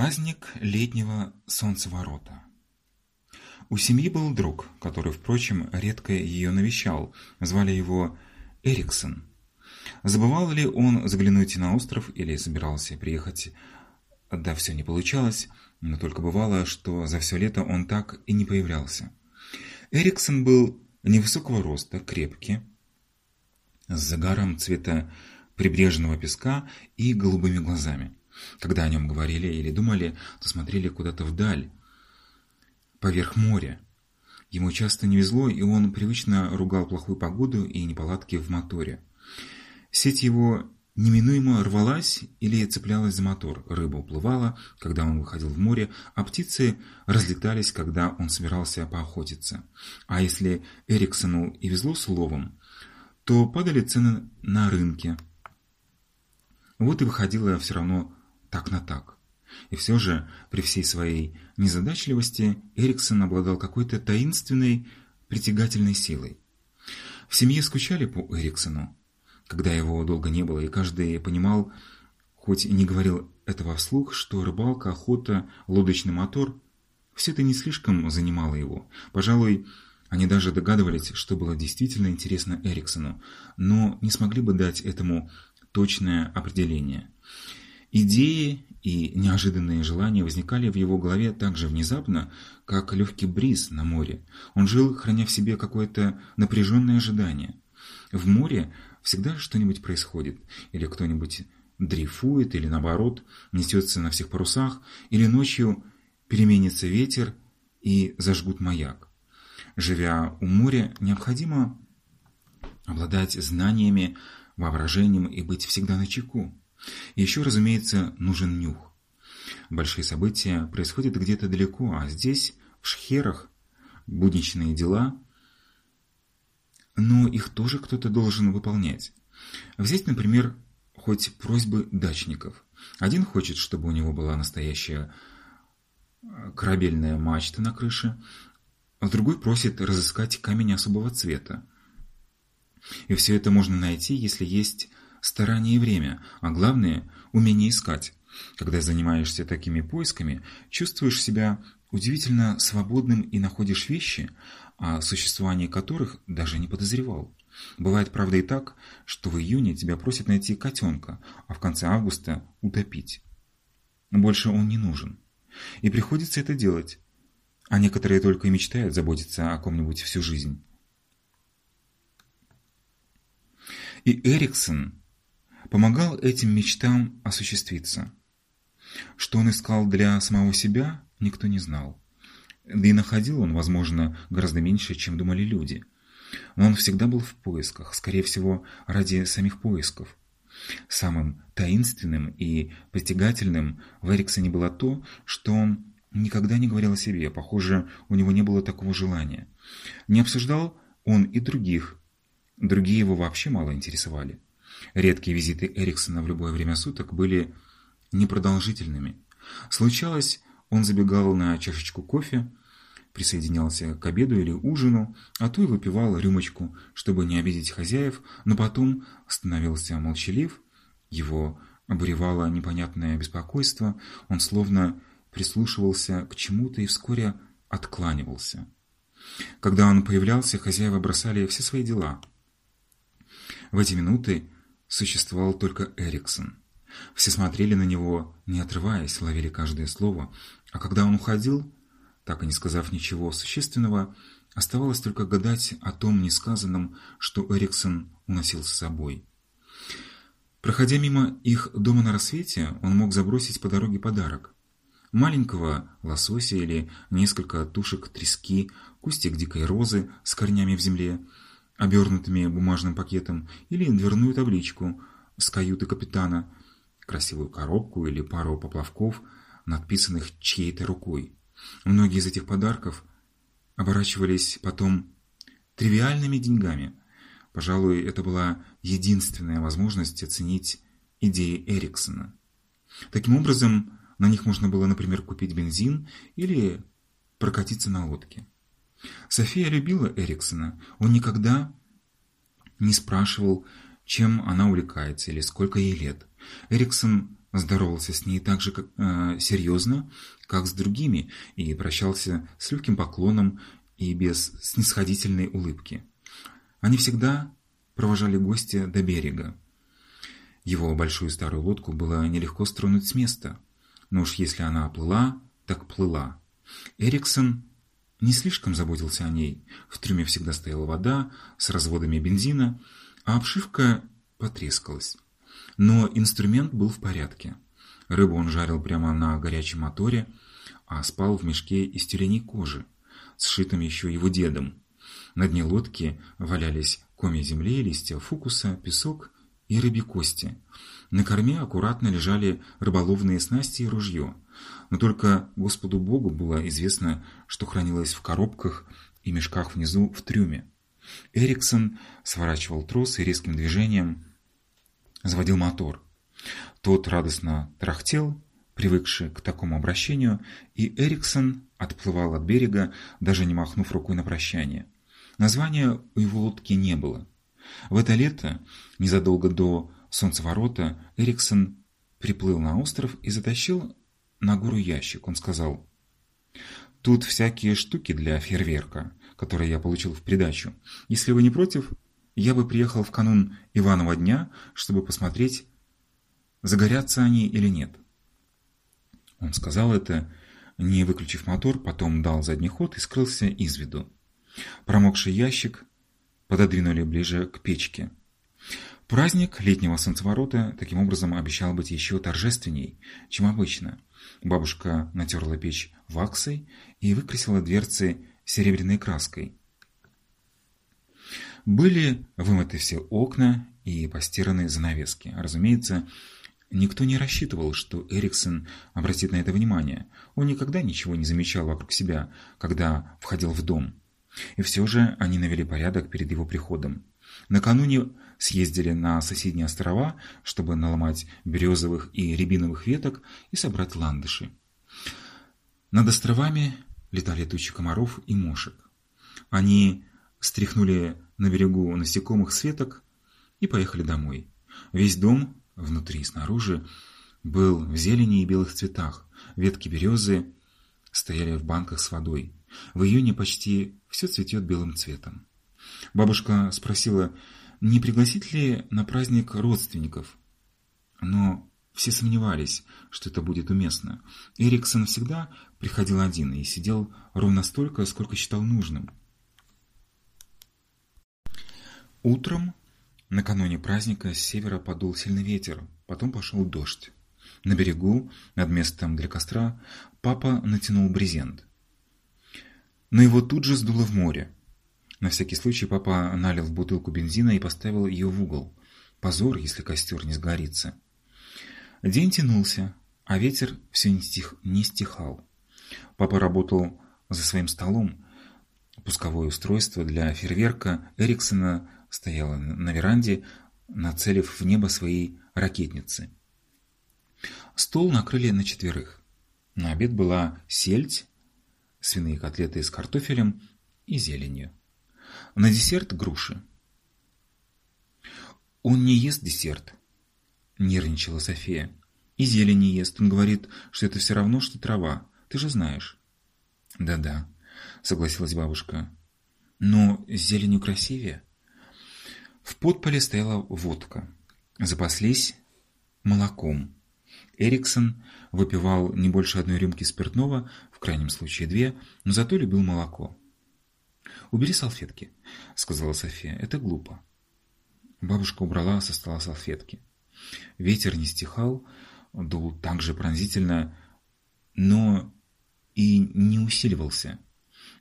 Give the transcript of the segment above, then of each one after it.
Праздник летнего солнцеворота. У семьи был друг, который, впрочем, редко ее навещал. Звали его Эриксон. Забывал ли он заглянуть на остров или собирался приехать? Да все не получалось, но только бывало, что за все лето он так и не появлялся. Эриксон был невысокого роста, крепкий, с загаром цвета прибрежного песка и голубыми глазами. Когда о нем говорили или думали, то смотрели куда-то вдаль, поверх моря. Ему часто не везло, и он привычно ругал плохую погоду и неполадки в моторе. Сеть его неминуемо рвалась или цеплялась за мотор. Рыба уплывала, когда он выходил в море, а птицы разлетались, когда он собирался поохотиться. А если Эриксону и везло с уловом, то падали цены на рынке. Вот и выходило все равно так на так. И все же, при всей своей незадачливости, Эриксон обладал какой-то таинственной, притягательной силой. В семье скучали по Эриксону, когда его долго не было, и каждый понимал, хоть и не говорил этого вслух, что рыбалка, охота, лодочный мотор – все это не слишком занимало его. Пожалуй, они даже догадывались, что было действительно интересно Эриксону, но не смогли бы дать этому точное определение. Идеи и неожиданные желания возникали в его голове так же внезапно, как легкий бриз на море. Он жил, храня в себе какое-то напряженное ожидание. В море всегда что-нибудь происходит, или кто-нибудь дрейфует, или наоборот, несется на всех парусах, или ночью переменится ветер и зажгут маяк. Живя у моря, необходимо обладать знаниями, воображением и быть всегда Еще, разумеется, нужен нюх. Большие события происходят где-то далеко, а здесь, в шхерах, будничные дела, но их тоже кто-то должен выполнять. Взять, например, хоть просьбы дачников. Один хочет, чтобы у него была настоящая э, корабельная мачта на крыше, а другой просит разыскать камень особого цвета. И все это можно найти, если есть старание и время, а главное – умение искать. Когда занимаешься такими поисками, чувствуешь себя удивительно свободным и находишь вещи, о существовании которых даже не подозревал. Бывает, правда, и так, что в июне тебя просят найти котенка, а в конце августа – утопить. Больше он не нужен. И приходится это делать. А некоторые только и мечтают заботиться о ком-нибудь всю жизнь. И Эриксон помогал этим мечтам осуществиться. Что он искал для самого себя, никто не знал. Да и находил он, возможно, гораздо меньше, чем думали люди. Но он всегда был в поисках, скорее всего, ради самих поисков. Самым таинственным и притягательным в Эриксоне было то, что он никогда не говорил о себе, похоже, у него не было такого желания. Не обсуждал он и других, другие его вообще мало интересовали. Редкие визиты Эриксона в любое время суток были непродолжительными. Случалось, он забегал на чашечку кофе, присоединялся к обеду или ужину, а то и выпивал рюмочку, чтобы не обидеть хозяев, но потом становился молчалив, его обуревало непонятное беспокойство, он словно прислушивался к чему-то и вскоре откланивался. Когда он появлялся, хозяева бросали все свои дела. В эти минуты существовал только Эриксон. Все смотрели на него, не отрываясь, ловили каждое слово, а когда он уходил, так и не сказав ничего существенного, оставалось только гадать о том несказанном, что Эриксон уносил с собой. Проходя мимо их дома на рассвете, он мог забросить по дороге подарок. Маленького лосося или несколько тушек трески, кустик дикой розы с корнями в земле – обернутыми бумажным пакетом, или дверную табличку с каюты капитана, красивую коробку или пару поплавков, надписанных чьей-то рукой. Многие из этих подарков оборачивались потом тривиальными деньгами. Пожалуй, это была единственная возможность оценить идеи Эриксона. Таким образом, на них можно было, например, купить бензин или прокатиться на лодке. София любила Эриксона. Он никогда не спрашивал, чем она увлекается или сколько ей лет. Эриксон здоровался с ней так же как, э, серьезно, как с другими, и прощался с легким поклоном и без снисходительной улыбки. Они всегда провожали гостя до берега. Его большую старую лодку было нелегко стронуть с места, но уж если она плыла, так плыла. Эриксон не слишком заботился о ней. В трюме всегда стояла вода с разводами бензина, а обшивка потрескалась. Но инструмент был в порядке. Рыбу он жарил прямо на горячем моторе, а спал в мешке из тюленей кожи, сшитым еще его дедом. На дне лодки валялись комья земли, листья фукуса, песок и рыбьи кости. На корме аккуратно лежали рыболовные снасти и ружье. Но только Господу Богу было известно, что хранилось в коробках и мешках внизу в трюме. Эриксон сворачивал трос и резким движением заводил мотор. Тот радостно трахтел, привыкший к такому обращению, и Эриксон отплывал от берега, даже не махнув рукой на прощание. Названия у его лодки не было. В это лето, незадолго до солнцеворота, Эриксон приплыл на остров и затащил на гору ящик. Он сказал, «Тут всякие штуки для фейерверка, которые я получил в придачу. Если вы не против, я бы приехал в канун Иванова дня, чтобы посмотреть, загорятся они или нет». Он сказал это, не выключив мотор, потом дал задний ход и скрылся из виду. Промокший ящик пододвинули ближе к печке. Праздник летнего солнцеворота таким образом обещал быть еще торжественней, чем обычно. Бабушка натерла печь ваксой и выкрасила дверцы серебряной краской. Были вымыты все окна и постираны занавески. Разумеется, никто не рассчитывал, что Эриксон обратит на это внимание. Он никогда ничего не замечал вокруг себя, когда входил в дом. И все же они навели порядок перед его приходом. Накануне съездили на соседние острова, чтобы наломать березовых и рябиновых веток и собрать ландыши. Над островами летали тучи комаров и мошек. Они стряхнули на берегу насекомых с и поехали домой. Весь дом, внутри и снаружи, был в зелени и белых цветах. Ветки березы стояли в банках с водой. В июне почти все цветет белым цветом. Бабушка спросила, не пригласить ли на праздник родственников. Но все сомневались, что это будет уместно. Эриксон всегда приходил один и сидел ровно столько, сколько считал нужным. Утром, накануне праздника, с севера подул сильный ветер, потом пошел дождь. На берегу, над местом для костра, папа натянул брезент но его тут же сдуло в море. На всякий случай папа налил в бутылку бензина и поставил ее в угол. Позор, если костер не сгорится. День тянулся, а ветер все не, стих, не стихал. Папа работал за своим столом. Пусковое устройство для фейерверка Эриксона стояло на веранде, нацелив в небо свои ракетницы. Стол накрыли на четверых. На обед была сельдь, свиные котлеты с картофелем и зеленью. На десерт груши. «Он не ест десерт», – нервничала София. «И зелень не ест. Он говорит, что это все равно, что трава. Ты же знаешь». «Да-да», – согласилась бабушка. «Но с зеленью красивее». В подполе стояла водка. Запаслись молоком. Эриксон выпивал не больше одной рюмки спиртного, в крайнем случае две, но зато любил молоко. «Убери салфетки», — сказала София. «Это глупо». Бабушка убрала со стола салфетки. Ветер не стихал, дул так же пронзительно, но и не усиливался.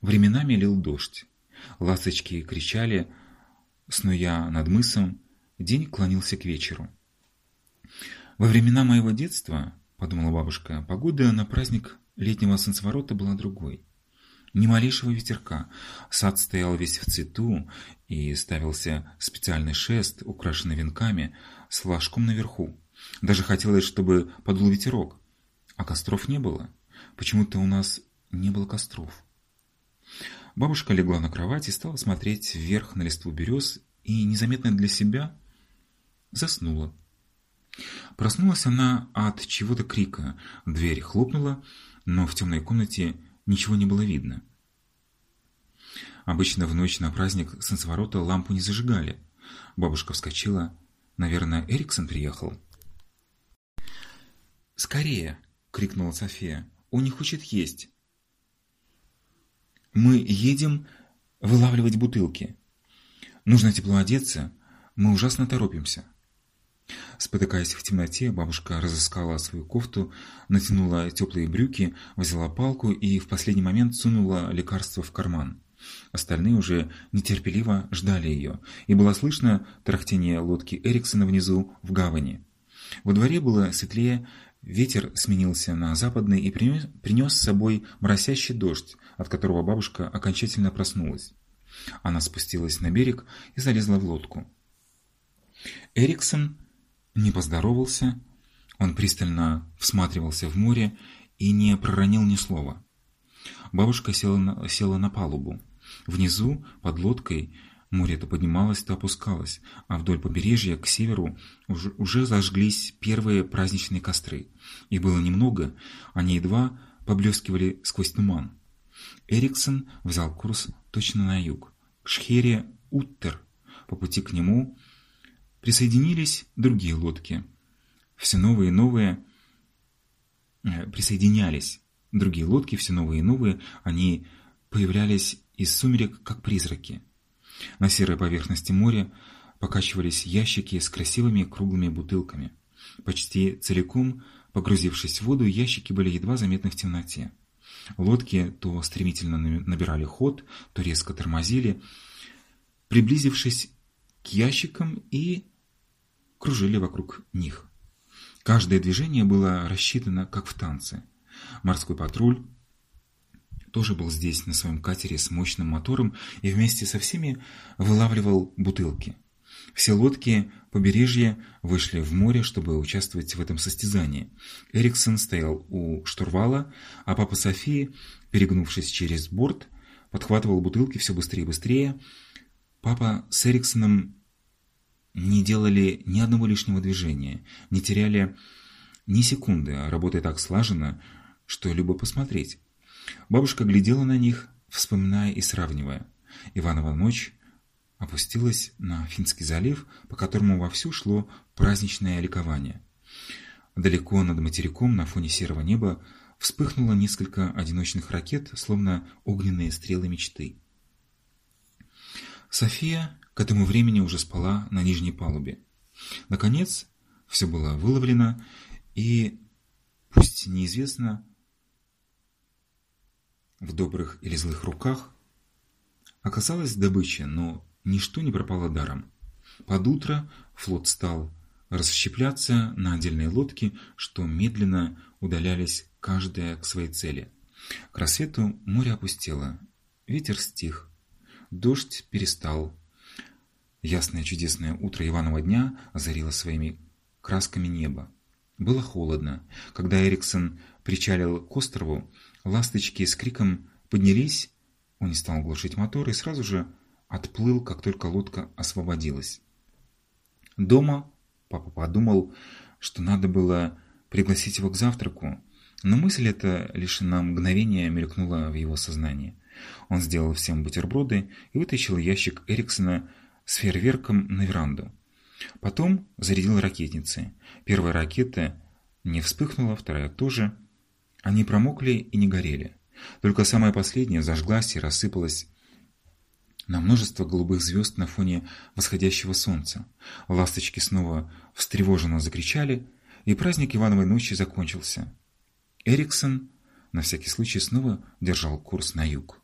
Временами лил дождь. Ласточки кричали, снуя над мысом, день клонился к вечеру. Во времена моего детства, подумала бабушка, погода на праздник летнего солнцеворота была другой. Ни малейшего ветерка. Сад стоял весь в цвету, и ставился специальный шест, украшенный венками, с флажком наверху. Даже хотелось, чтобы подул ветерок. А костров не было. Почему-то у нас не было костров. Бабушка легла на кровать и стала смотреть вверх на листву берез и, незаметно для себя, заснула. Проснулась она от чего-то крика. Дверь хлопнула, но в темной комнате ничего не было видно. Обычно в ночь на праздник солнцеворота лампу не зажигали. Бабушка вскочила. Наверное, Эриксон приехал. «Скорее!» — крикнула София. «Он не хочет есть!» «Мы едем вылавливать бутылки. Нужно тепло одеться, мы ужасно торопимся». Спотыкаясь в темноте, бабушка разыскала свою кофту, натянула теплые брюки, взяла палку и в последний момент сунула лекарство в карман. Остальные уже нетерпеливо ждали ее, и было слышно тарахтение лодки Эриксона внизу в гавани. Во дворе было светлее, ветер сменился на западный и принес, принес с собой моросящий дождь, от которого бабушка окончательно проснулась. Она спустилась на берег и залезла в лодку. Эриксон не поздоровался, он пристально всматривался в море и не проронил ни слова. Бабушка села на, села на палубу. Внизу, под лодкой, море то поднималось, то опускалось, а вдоль побережья, к северу, уже, уже зажглись первые праздничные костры. Их было немного, они едва поблескивали сквозь туман. Эриксон взял курс точно на юг, к шхере Уттер. По пути к нему присоединились другие лодки. Все новые и новые э, присоединялись. Другие лодки, все новые и новые, они появлялись из сумерек, как призраки. На серой поверхности моря покачивались ящики с красивыми круглыми бутылками. Почти целиком погрузившись в воду, ящики были едва заметны в темноте. Лодки то стремительно набирали ход, то резко тормозили, приблизившись к ящикам и кружили вокруг них. Каждое движение было рассчитано, как в танце. Морской патруль тоже был здесь на своем катере с мощным мотором и вместе со всеми вылавливал бутылки. Все лодки побережья вышли в море, чтобы участвовать в этом состязании. Эриксон стоял у штурвала, а папа Софии, перегнувшись через борт, подхватывал бутылки все быстрее и быстрее. Папа с Эриксоном не делали ни одного лишнего движения, не теряли ни секунды, а работая так слаженно, что любо посмотреть. Бабушка глядела на них, вспоминая и сравнивая. Иванова ночь опустилась на Финский залив, по которому вовсю шло праздничное ликование. Далеко над материком на фоне серого неба вспыхнуло несколько одиночных ракет, словно огненные стрелы мечты. София к этому времени уже спала на нижней палубе. Наконец, все было выловлено, и, пусть неизвестно, в добрых или злых руках, оказалась добыча, но ничто не пропало даром. Под утро флот стал расщепляться на отдельные лодки, что медленно удалялись каждая к своей цели. К рассвету море опустело, ветер стих, дождь перестал. Ясное чудесное утро Иванова дня озарило своими красками небо. Было холодно. Когда Эриксон причалил к острову, ласточки с криком поднялись, он не стал глушить мотор и сразу же отплыл, как только лодка освободилась. Дома папа подумал, что надо было пригласить его к завтраку, но мысль эта лишь на мгновение мелькнула в его сознании. Он сделал всем бутерброды и вытащил ящик Эриксона с фейерверком на веранду. Потом зарядил ракетницы. Первая ракета не вспыхнула, вторая тоже. Они промокли и не горели. Только самая последняя зажглась и рассыпалась на множество голубых звезд на фоне восходящего солнца. Ласточки снова встревоженно закричали, и праздник Ивановой ночи закончился. Эриксон на всякий случай снова держал курс на юг.